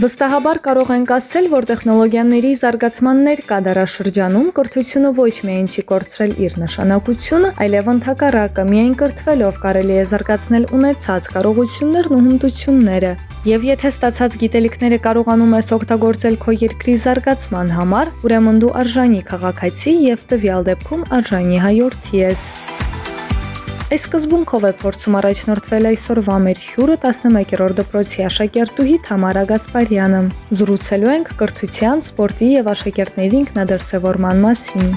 Վստահաբար կարող ենք ասել, որ տեխնոլոգիաների զարգացման ներկա դարաշրջանում կրթությունը ոչ միայն չի կորցրել իր նշանակությունը, այլև ընդհակառակը միայն կրթվելով կարելի է զարգացնել ունեցած կարողություններն ու հմտությունները։ Եւ եթե ստացած գիտելիքները կարողանում ես օգտագործել քո երկրի զարգացման համար, ուրեմն դու արժանի քաղաքացի եւ տվյալ դեպքում արժանի հայորդի ես։ Այս սկզբունքով է փորձում առաջնորդվել այսօրվա մեր հյուրը 11-րդ դպրոցի աշակերտուհի Թամարա Գասպարյանը։ Զրուցելու ենք կրթության, սպորտի եւ աշակերտների ինքնադրսևորման մասին։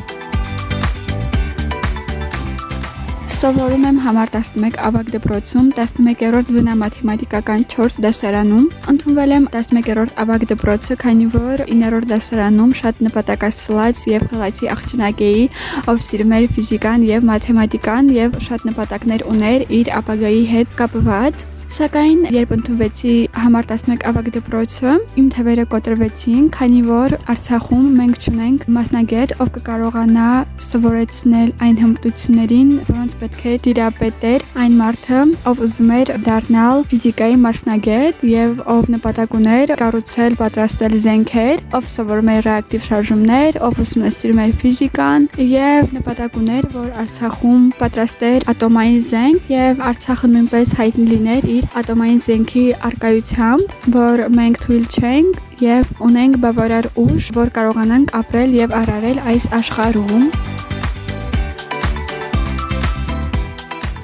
Սովորում եմ համար 11 ավագ դպրոցում 11-րդ բնամաթեմատիկական 4 դասարանում։ Ընդունվել եմ 11-րդ ավագ դպրոցը, քանի որ 9-րդ դասարանում շատ նպատակասլաց եւ խաղացի աղջնակ էի, ով սիրում էր ֆիզիկան եւ մաթեմատիկան եւ շատ նպատակներ ուներ իր ապագայի հետ կապված։ Սակայն երբ ընդունվեցի համար 11 ավագ դպրոցը, իմ թվերը կոտրվեցին, քանի որ Արցախում մենք չունենք մասնագետ, ով կկարողանա սովորեցնել այն հմտություններին, որոնց պետք է դիրապետեր այն մարդը, ով ուզում էր դառնալ ֆիզիկայի մասնագետ եւ ով նպատակ ուներ կառուցել, պատրաստել զենքեր, ով սովորում էր ռեակտիվ շարժումներ, ով ուսումնասիրում էր ֆիզիկան եւ նպատակ ուներ, որ Արցախում պատրաստեր ատոմային զենք եւ Արցախը նույնպես հայտնի լիներ իր ատոմային զենքի արկայությամբ, որ մենք թույլ չենք եւ ունենք բավարար ուժ, որ կարողանանք ապրել եւ արարել այս աշխարհում։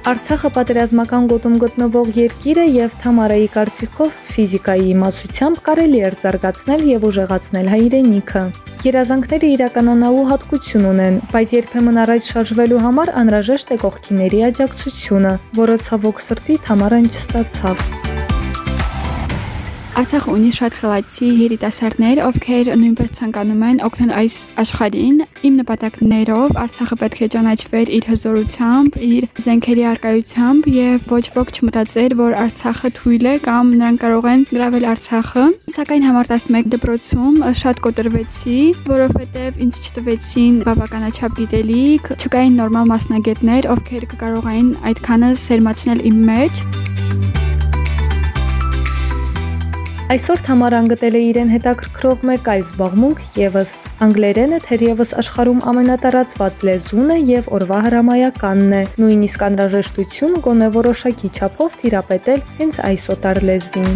Արցախը պատերազմական գոտում գտնվող երկիր է եւ Թամարայի կարծիքով ֆիզիկայի իմացությամբ կարելի է զարգացնել եւ ուժեղացնել հայրենիքը։ Երազանքները իրականանալու հատկություն ունեն, բայց երբեմն առաջ շարժվելու համար անհրաժեշտ է կողքիների աջակցությունը, որը ցավոք սրտի Թամարան չստացավ։ Արցախը ունի շատ խելացի երիտասարդներ, ովքեր նույնպես ցանկանում են օգնել այս աշխարհին։ Իմ նպատակներով Արցախը պետք է ճանաչվեր իր հզորությամբ, իր զենքերի արկայությամբ եւ ոչ ոք չմտածեր, որ Արցախը թույլ է կամ նրանք կարող են գրավել Արցախը։ Սակայն համար 11 դպրոցում շատ կոտրվեցի, որովհետեւ ինձ չտվեցին բավականաչափ գիտելիք, չկային նորմալ մասնագետներ, ովքեր կկարողային այդքանը սերմացնել իմ մեջ։ Այսօր Թամարան գտել է իրեն հետաքրքրող մեկ այլ զբաղմունք եւս։ Անգլերենը թերևս աշխարհում ամենատարածված լեզուն է եւ օրվա հրամայականն է։ Նույնիսկ անհրաժեշտություն գոնե որոշակի չափով թիրապետել հենց այս օտար լեզվին։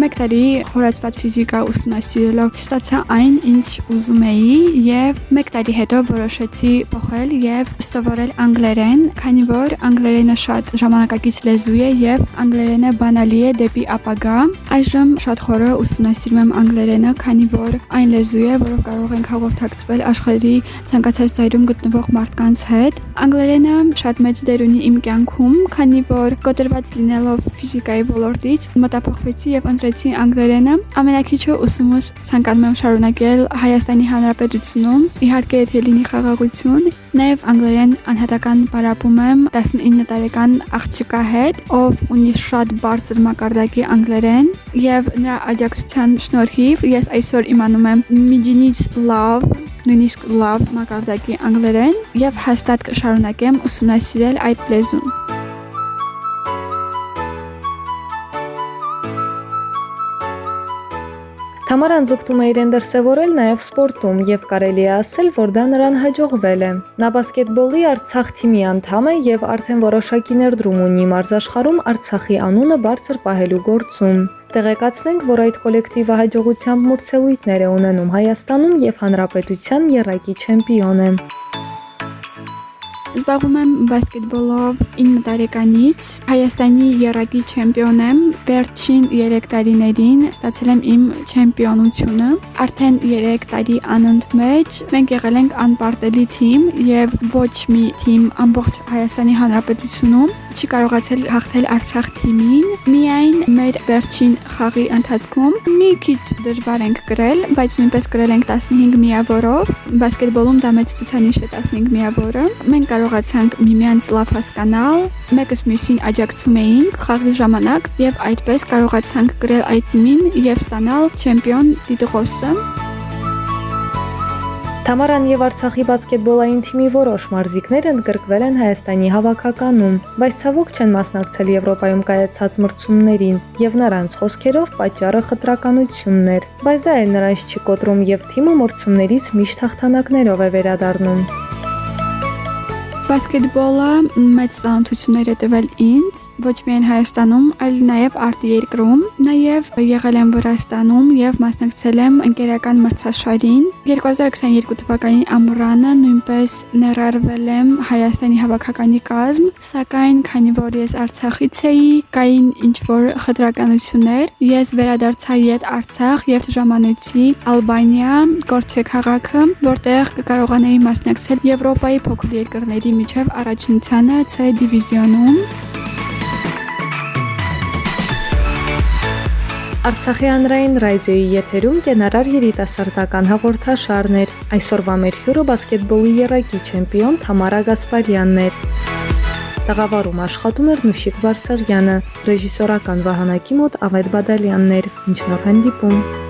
Մեկ տարի խորացված ֆիզիկա ուսումնասիրելով չստացա այն, ինչ ուզում էի եւ մեկ տարի հետո որոշեցի փոխել եւ սովորել անգլերեն, քանի որ անգլերենը շատ ժամանակակից լեզու է եւ անգլերենը բանալի է դեպի ապագա։ Այժմ շատ խորը ուսումնասիրում եմ անգլերենը, քանի որ այն լեզու է, որով կարող ենք հաղորդակցվել աշխարհի ցանկացած ծայրում գտնվող մարդկանց հետ։ Անգլերենը շատ մեծ դեր ունի իմ կյանքում, քանի որ կոտրված լինելով ֆիզիկայի ոլորտից մտափոխվեցի եւ ընտրեցի անգլերենը։ Ամենակիչը ուսումս ցանկանում եմ շարունակել Հայաստանի Հանրապետությունում, իհարկե եթե լինի խաղաղություն։ Նաև անգլերեն անհատական պարապում եմ 19 տարեկան աղջկա հետ, ով ունի շատ բարձր մակարդակի անգլերեն եւ նրա աջակցության շնորհիվ ես այսօր իմանում եմ միջինից լավ նույնիսկ լավ մակարդակի անգլերեն եւ հաստատ կշարունակեմ ուսումնասիրել այդ լեզուն։ Թամարան ձգտում է իրեն դրսևորել նաև սպորտում եւ կարելի է ասել, որ դա նրան հաջողվել է։ Նա բասկետբոլի Արցախ թիմի անդամ է եւ արդեն որոշակի ներդրում ունի մարզաշխարում Արցախի անունը բարձր պահելու գործում։ Տեղեկացնենք, որ այդ կոլեկտիվը հաջողությամբ մրցելույթներ է ունենում Հայաստանում եւ հանրապետության երակի չեմպիոն է։ Զբաղվում եմ բասկետբոլով 9 տարեկանից։ Հայաստանի երագի չեմպիոն եմ։ Վերջին 3 տարիներին ստացել եմ իմ չեմպիոնությունը։ Արդեն 3 տարի անընդմեջ մենք եղել ենք անպարտելի թիմ եւ ոչ մի թիմ ամբողջ Հայաստանի Հանրապետությունում չի կարողացել հաղթել Արցախ թիմին։ Միայն մեր վերջին խաղի ընթացքում մի քիչ դժվար ենք գրել, բայց նույնպես գրել ենք 15 միավորով։ Բասկետբոլում դա մեծ ցուցանիշ է 15 միավորը։ Մենք կարողացանք միմյանց լավ հասկանալ, մեկս մյուսին աջակցում էինք խաղի ժամանակ եւ այդպես կարողացանք գրել այդ թիմին եւ ստանալ չեմպիոն տիտղոսը։ Թամարան եւ Արցախի բասկետբոլային թիմի որոշ մարզիկներ ընդգրկվել են Հայաստանի հավաքականում, բայց ցավոք չեն մասնակցել Եվրոպայում կայացած մրցումներին եւ նրանց խոսքերով պատճառը խտրականությունն էր, բայց դա էլ նրանց չի կոտրում եւ թիմը մրցումներից միշտ հաղթանակներով է վերադառնում։ Բասկետբոլը մեծ ծանոթություններ է տվել ինձ, ոչ միայն Հայաստանում, այլ նաև արտերկրում։ Նաև եղել եմ Վրաստանում եւ մասնակցել եմ ընկերական մրցաշարին։ 2022 թվականի ամռանը նույնպես ներառվել եմ Հայաստանի հավաքականի կազմ, սակայն քանի որ ես Արցախից էի, կային ինչ որ խտրականություններ, ես վերադարձա յետ Արցախ եւ ժամանեցի Ալբանիա, Կորչե քաղաքը, որտեղ կկարողանայի մասնակցել Եվրոպայի փոքր երկրների միջև առաջնությանը C դիվիզիոնում։ Արցախի հանրային ռադիոյի եթերում կենարար երիտասարդական հաղորդաշարներ։ Այսօրվա մեր հյուրը բասկետբոլի երակի չեմպիոն Թամարա Գասպարյանն էր։ Տաղավարում աշխատում էր Նուշիկ Վարսեղյանը, ռեժիսորական վահանակի մոտ Ավետ Բադալյանն էր։ Ինչ նոր հանդիպում։